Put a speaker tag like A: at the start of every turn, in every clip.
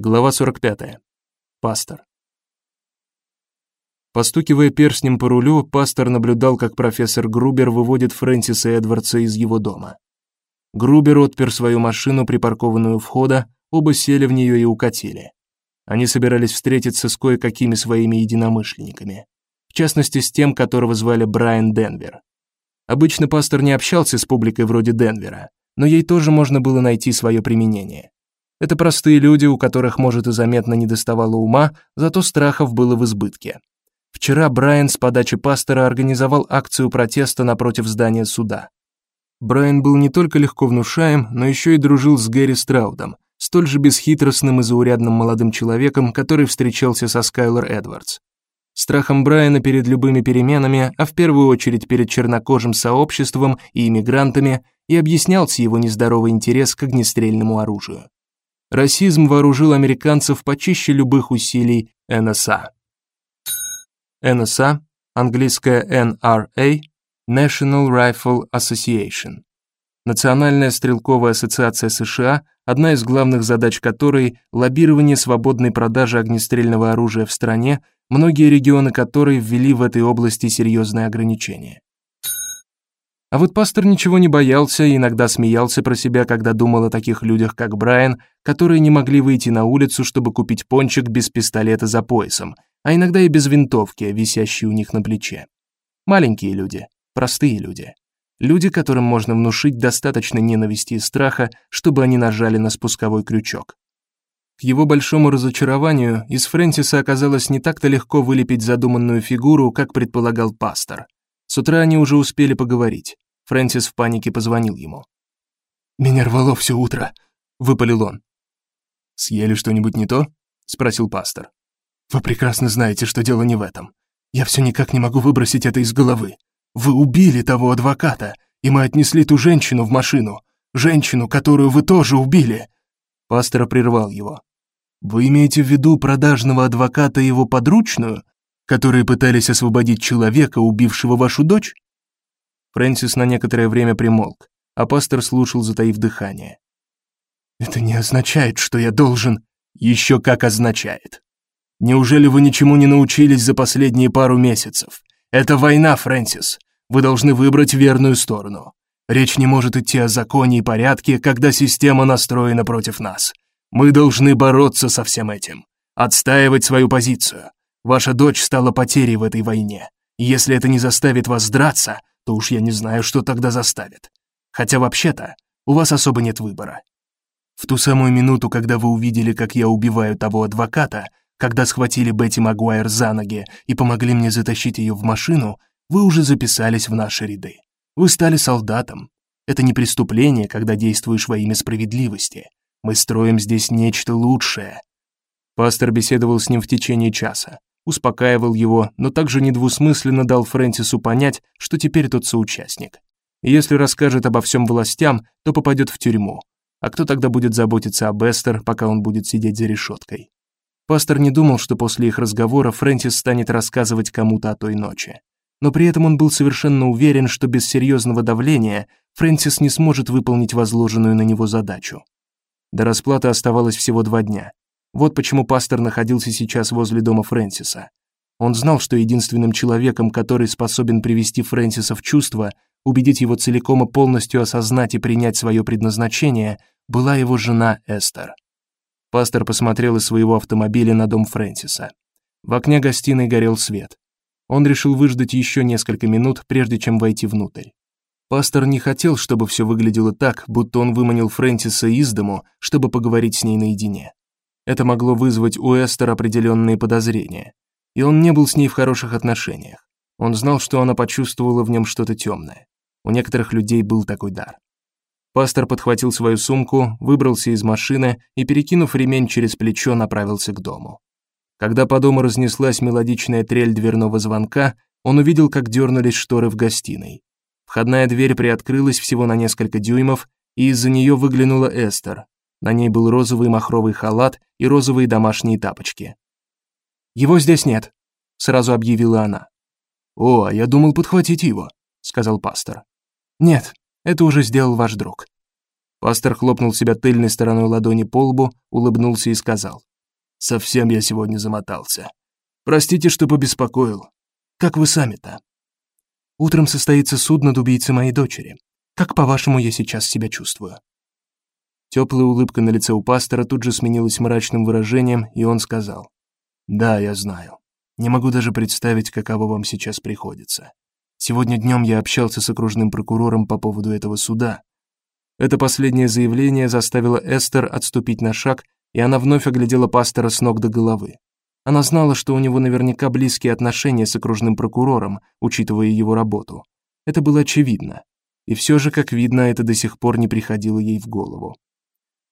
A: Глава 45. Пастор. Постукивая перстнем по рулю, пастор наблюдал, как профессор Грубер выводит Фрэнсиса Эдвардса из его дома. Грубер отпер свою машину, припаркованную у входа, оба сели в нее и укатили. Они собирались встретиться с кое-какими своими единомышленниками, в частности с тем, которого звали Брайан Денвер. Обычно пастор не общался с публикой вроде Денвера, но ей тоже можно было найти свое применение. Это простые люди, у которых, может, и заметно не доставало ума, зато страхов было в избытке. Вчера Брайан с подачи пастора организовал акцию протеста напротив здания суда. Брайан был не только легко внушаем, но еще и дружил с Гэри Страудом, столь же бесхитростным и заурядным молодым человеком, который встречался со Скайлер Эдвардс. Страхом Брайана перед любыми переменами, а в первую очередь перед чернокожим сообществом и иммигрантами, и объяснялся его нездоровый интерес к огнестрельному оружию. Расизм вооружил американцев почище любых усилий НСА. НСА, английское NRA, National Rifle Association. Национальная стрелковая ассоциация США, одна из главных задач которой лоббирование свободной продажи огнестрельного оружия в стране, многие регионы которой ввели в этой области серьезные ограничения. А вот пастор ничего не боялся и иногда смеялся про себя, когда думал о таких людях, как Брайан, которые не могли выйти на улицу, чтобы купить пончик без пистолета за поясом, а иногда и без винтовки, висящей у них на плече. Маленькие люди, простые люди. Люди, которым можно внушить достаточно ненависти и страха, чтобы они нажали на спусковой крючок. К его большому разочарованию из Фрэнсиса оказалось не так-то легко вылепить задуманную фигуру, как предполагал пастор. С утра они уже успели поговорить. Фрэнсис в панике позвонил ему.
B: «Меня рвало все утро», — выпалил он.
A: «Съели что-нибудь не то?» — спросил пастор.
B: «Вы прекрасно знаете, что дело не в этом. Я все никак не могу выбросить это из головы. Вы убили того адвоката, и мы отнесли ту женщину в машину. Женщину, которую вы тоже убили».
A: Пастор прервал его. «Вы имеете в виду продажного адвоката и его подручную, которые пытались освободить человека, убившего вашу дочь?» Фрэнсис на некоторое время примолк, а пастор слушал, затаив дыхание.
B: «Это не означает, что я должен...»
A: «Еще как означает. Неужели вы ничему не научились за последние пару месяцев? Это война, Фрэнсис. Вы должны выбрать верную сторону. Речь не может идти о законе и порядке, когда система настроена против нас. Мы должны бороться со всем этим, отстаивать свою позицию. Ваша дочь стала потерей в этой войне. Если это не заставит вас драться, то уж я не знаю, что тогда заставит. Хотя вообще-то у вас особо нет выбора. В ту самую минуту, когда вы увидели, как я убиваю того адвоката, когда схватили Бетти Магуайр за ноги и помогли мне затащить ее в машину, вы уже записались в наши ряды. Вы стали солдатом. Это не преступление, когда действуешь во имя справедливости. Мы строим здесь нечто лучшее. Пастор беседовал с ним в течение часа успокаивал его, но также недвусмысленно дал Фрэнсису понять, что теперь тот соучастник. Если расскажет обо всем властям, то попадет в тюрьму. А кто тогда будет заботиться об Эстер, пока он будет сидеть за решеткой? Пастор не думал, что после их разговора Фрэнсис станет рассказывать кому-то о той ночи. Но при этом он был совершенно уверен, что без серьезного давления Фрэнсис не сможет выполнить возложенную на него задачу. До расплаты оставалось всего два дня, вот почему пастор находился сейчас возле дома Фрэнсиса. Он знал, что единственным человеком, который способен привести Фрэнсиса в чувство, убедить его целиком и полностью осознать и принять свое предназначение, была его жена Эстер. Пастор посмотрел из своего автомобиля на дом Фрэнсиса. В окне гостиной горел свет. Он решил выждать еще несколько минут, прежде чем войти внутрь. Пастор не хотел, чтобы все выглядело так, будто он выманил Фрэнсиса из дому, чтобы поговорить с ней наедине. Это могло вызвать у Эстер определенные подозрения, и он не был с ней в хороших отношениях. Он знал, что она почувствовала в нем что-то темное. У некоторых людей был такой дар. Пастор подхватил свою сумку, выбрался из машины и, перекинув ремень через плечо, направился к дому. Когда по дому разнеслась мелодичная трель дверного звонка, он увидел, как дернулись шторы в гостиной. Входная дверь приоткрылась всего на несколько дюймов, и из-за нее выглянула Эстер, на ней был розовый махровый халат и розовые домашние тапочки. «Его здесь нет», — сразу объявила она.
B: «О, а я думал подхватить его», — сказал пастор.
A: «Нет, это уже сделал ваш друг». Пастор хлопнул себя тыльной стороной ладони по лбу, улыбнулся и сказал. Совсем я сегодня замотался. Простите, что побеспокоил. Как вы сами-то?»
B: «Утром состоится суд над убийцей моей дочери. Как, по-вашему, я сейчас себя чувствую?»
A: Теплая улыбка на лице у пастора тут же сменилась мрачным выражением, и он сказал. «Да, я знаю. Не могу даже представить, каково вам сейчас приходится. Сегодня днем я общался с окружным прокурором по поводу этого суда. Это последнее заявление заставило Эстер отступить на шаг, и она вновь оглядела пастора с ног до головы. Она знала, что у него наверняка близкие отношения с окружным прокурором, учитывая его работу. Это было очевидно. И все же, как видно, это до сих пор не приходило ей в голову.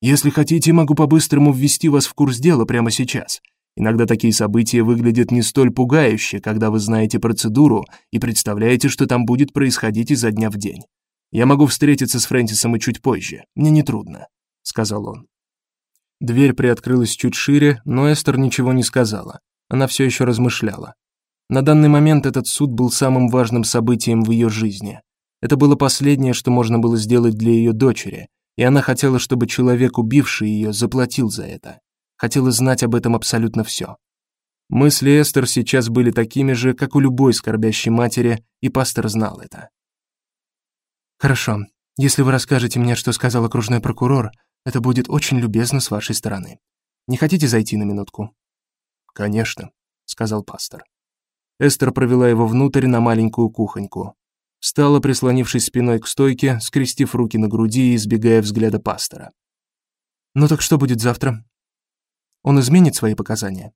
A: Если хотите, могу по-быстрому ввести вас в курс дела прямо сейчас. Иногда такие события выглядят не столь пугающе, когда вы знаете процедуру и представляете, что там будет происходить изо дня в день. Я могу встретиться с Фрэнсисом и чуть позже. Мне не трудно, сказал он. Дверь приоткрылась чуть шире, но Эстер ничего не сказала. Она все еще размышляла. На данный момент этот суд был самым важным событием в ее жизни. Это было последнее, что можно было сделать для ее дочери, и она хотела, чтобы человек, убивший ее, заплатил за это. Хотела знать об этом абсолютно все. Мысли Эстер сейчас были такими же, как у любой скорбящей матери, и пастор знал это.
B: Хорошо. Если вы расскажете мне, что сказал окружной прокурор, это будет очень любезно с вашей стороны. Не хотите зайти на минутку?
A: Конечно, сказал пастор. Эстер провела его внутрь на маленькую кухоньку. Встала, прислонившись спиной к стойке, скрестив руки на груди и избегая взгляда пастора.
B: Ну так что будет завтра? Он изменит свои показания.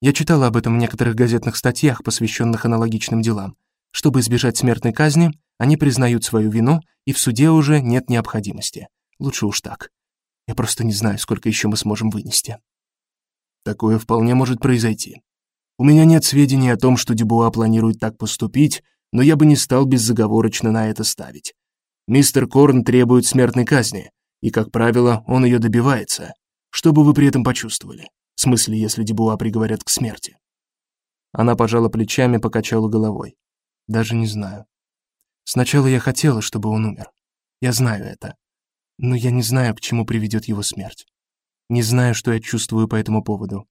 B: Я читала об этом в некоторых газетных статьях, посвященных аналогичным делам. Чтобы избежать смертной казни, они признают свою вину, и в суде уже нет необходимости. Лучше уж так. Я просто не знаю, сколько еще мы сможем вынести.
A: Такое вполне может произойти. У меня нет сведений о том, что Дюбуа планирует так поступить, но я бы не стал беззаговорочно на это ставить. Мистер Корн требует смертной казни, и, как правило, он ее добивается. Что бы вы при этом почувствовали? В смысле, если Дюбуа приговорят к смерти? Она пожала плечами, покачала головой.
B: Даже не знаю. Сначала я хотела, чтобы он умер. Я знаю это но я не знаю, к чему приведет его смерть. Не знаю, что я чувствую по этому поводу.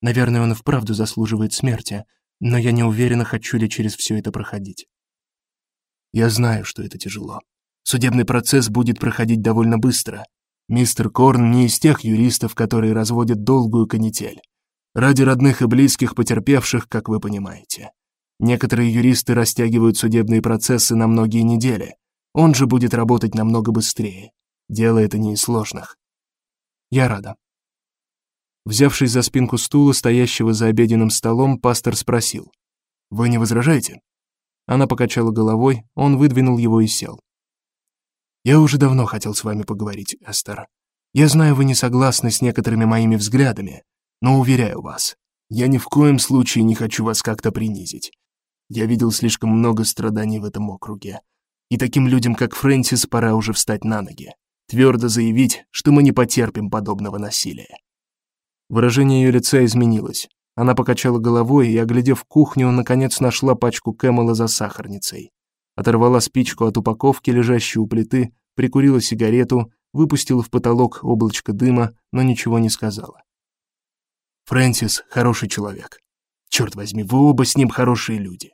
B: Наверное, он и вправду заслуживает смерти, но я не уверена, хочу ли через все это проходить.
A: Я знаю, что это тяжело. Судебный процесс будет проходить довольно быстро. Мистер Корн не из тех юристов, которые разводят долгую канитель. Ради родных и близких потерпевших, как вы понимаете. Некоторые юристы растягивают судебные процессы на многие недели. Он же будет работать намного быстрее. Дело это не из сложных.
B: Я рада.
A: Взявшись за спинку стула, стоящего за обеденным столом, пастор спросил. «Вы не возражаете?» Она покачала головой, он выдвинул его и сел. «Я уже давно хотел с вами поговорить, Эстер. Я знаю, вы не согласны с некоторыми моими взглядами, но уверяю вас, я ни в коем случае не хочу вас как-то принизить. Я видел слишком много страданий в этом округе, и таким людям, как Фрэнсис, пора уже встать на ноги твердо заявить, что мы не потерпим подобного насилия. Выражение ее лица изменилось. Она покачала головой и, оглядев кухню, наконец нашла пачку Кэмела за сахарницей. Оторвала спичку от упаковки, лежащей у плиты, прикурила сигарету, выпустила в потолок облачко дыма, но ничего не сказала. «Фрэнсис — хороший человек. Черт возьми, вы оба с ним хорошие люди.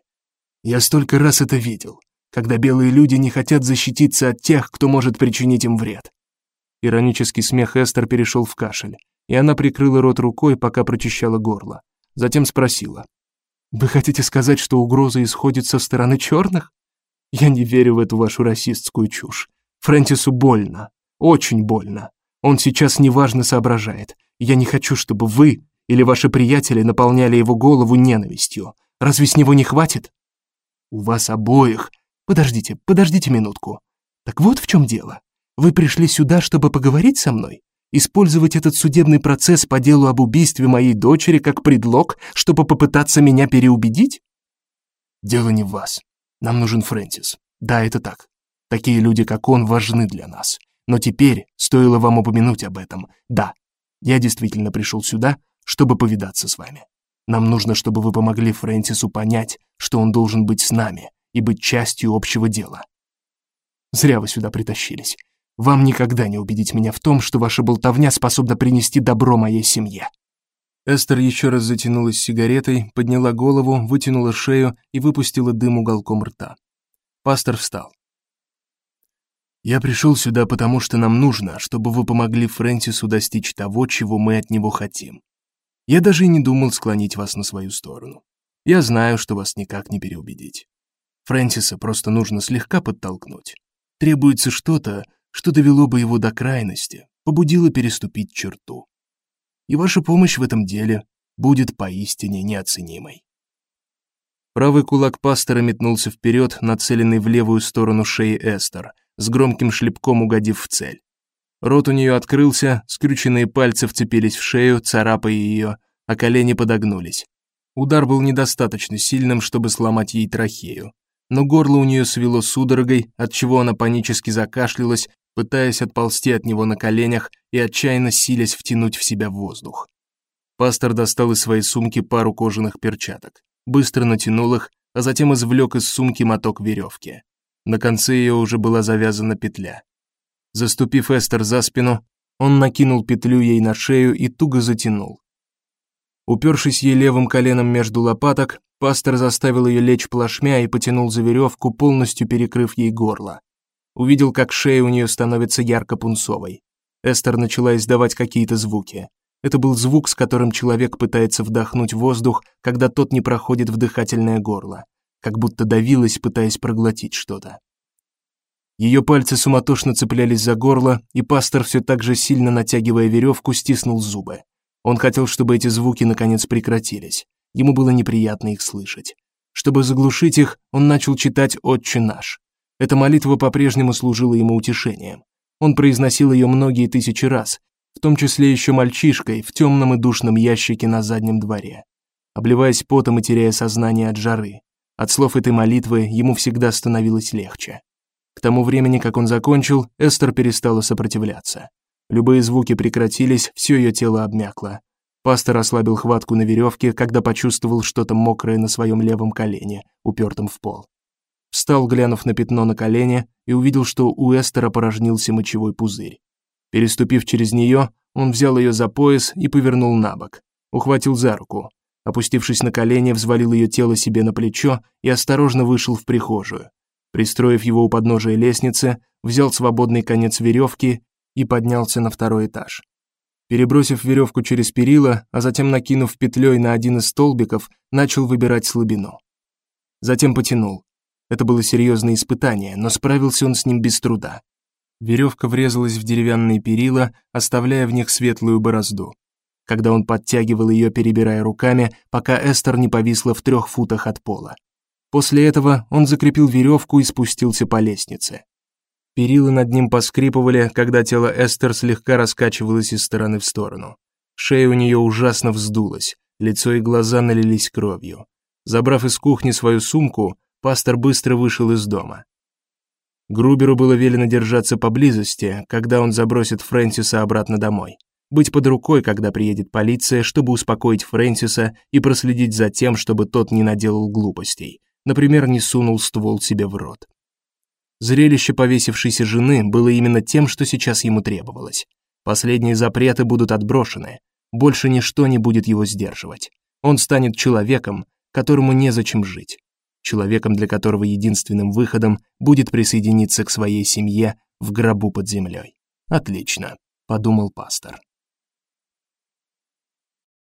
A: Я столько раз это видел когда белые люди не хотят защититься от тех, кто может причинить им вред. Иронический смех Эстер перешел в кашель, и она прикрыла рот рукой, пока прочищала горло. Затем спросила. «Вы хотите сказать, что угроза исходит со стороны черных? Я не верю в эту вашу расистскую чушь. Фрэнсису больно. Очень больно. Он сейчас неважно соображает. Я не хочу, чтобы вы или ваши приятели наполняли его голову ненавистью. Разве с него не хватит? У вас обоих Подождите, подождите минутку. Так вот в чем дело. Вы пришли сюда, чтобы поговорить со мной? Использовать этот судебный процесс по делу об убийстве моей дочери как предлог, чтобы попытаться меня переубедить? Дело не в вас. Нам нужен Фрэнсис. Да, это так. Такие люди, как он, важны для нас. Но теперь стоило вам упомянуть об этом. Да, я действительно пришел сюда, чтобы повидаться с вами. Нам нужно, чтобы вы помогли Фрэнсису понять, что он должен быть с нами, и быть частью общего дела. Зря вы сюда притащились. Вам никогда не убедить меня в том, что ваша болтовня способна принести добро моей семье.
B: Эстер еще раз затянулась сигаретой, подняла голову, вытянула шею и выпустила дым уголком рта. Пастор встал. Я пришел сюда, потому что нам нужно, чтобы вы помогли Фрэнсису достичь того, чего мы от него хотим. Я даже и не думал склонить вас на свою сторону. Я знаю, что вас никак не переубедить. Фрэнсиса просто нужно слегка подтолкнуть. Требуется что-то, что довело бы его до крайности, побудило переступить черту. И ваша помощь в этом деле будет поистине неоценимой. Правый кулак пастора метнулся вперед, нацеленный в левую сторону шеи Эстер — с громким шлепком угодив в цель. Рот у нее открылся, скрюченные пальцы вцепились в шею, царапая ее, а колени подогнулись. Удар был недостаточно сильным, чтобы сломать ей трахею, но горло у нее свело судорогой, от чего она панически закашлялась, пытаясь отползти от него на коленях и отчаянно силясь втянуть в себя воздух. Пастор достал из своей сумки пару кожаных перчаток, быстро натянул их, а затем извлек из сумки моток веревки. На конце ее уже была завязана петля. Заступив Эстер за спину, он накинул петлю ей на шею и туго затянул. Упершись ей левым коленом между лопаток, пастор заставил ее лечь плашмя и потянул за веревку, полностью перекрыв ей горло. Увидел, как шея у нее становится ярко-пунцовой. Эстер начала издавать какие-то звуки. Это был звук, с которым человек пытается вдохнуть воздух, когда тот не проходит в дыхательное горло как будто давилась, пытаясь проглотить что-то. Ее пальцы суматошно цеплялись за горло, и пастор все так же сильно натягивая веревку, стиснул зубы. Он хотел, чтобы эти звуки наконец прекратились. Ему было неприятно их слышать. Чтобы заглушить их, он начал читать «Отче наш». Эта молитва по-прежнему служила ему утешением. Он произносил ее многие тысячи раз, в том числе еще мальчишкой в темном и душном ящике на заднем дворе, обливаясь потом и теряя сознание от жары. От слов этой молитвы ему всегда становилось легче. К тому времени, как он закончил, Эстер перестала сопротивляться. Любые звуки прекратились, все ее тело обмякло. Пастор ослабил хватку на веревке, когда почувствовал что-то мокрое на своем левом колене, упертом в пол. Встал, глянув на пятно на колене, и увидел, что у Эстера порожнился мочевой пузырь. Переступив через нее, он взял ее за пояс и повернул на бок. Ухватил за руку. Опустившись на колени, взвалил ее тело себе на плечо и осторожно вышел в прихожую. Пристроив его у подножия лестницы, взял свободный конец веревки и поднялся на второй этаж. Перебросив веревку через перила, а затем накинув петлей на один из столбиков, начал выбирать слабину. Затем потянул. Это было серьезное испытание, но справился он с ним без труда. Веревка врезалась в деревянные перила, оставляя в них светлую борозду когда он подтягивал ее, перебирая руками, пока Эстер не повисла в трех футах от пола. После этого он закрепил веревку и спустился по лестнице. Перила над ним поскрипывали, когда тело Эстер слегка раскачивалось из стороны в сторону. Шея у нее ужасно вздулась, лицо и глаза налились кровью. Забрав из кухни свою сумку, пастор быстро вышел из дома. Груберу было велено держаться поблизости, когда он забросит Фрэнсиса обратно домой быть под рукой, когда приедет полиция, чтобы успокоить Фрэнсиса и проследить за тем, чтобы тот не наделал глупостей, например, не сунул ствол себе в рот. Зрелище повесившейся жены было именно тем, что сейчас ему требовалось. Последние запреты будут отброшены, больше ничто не будет его сдерживать. Он станет человеком, которому незачем жить. Человеком, для которого единственным выходом будет присоединиться к своей семье в гробу под землей. Отлично, подумал пастор.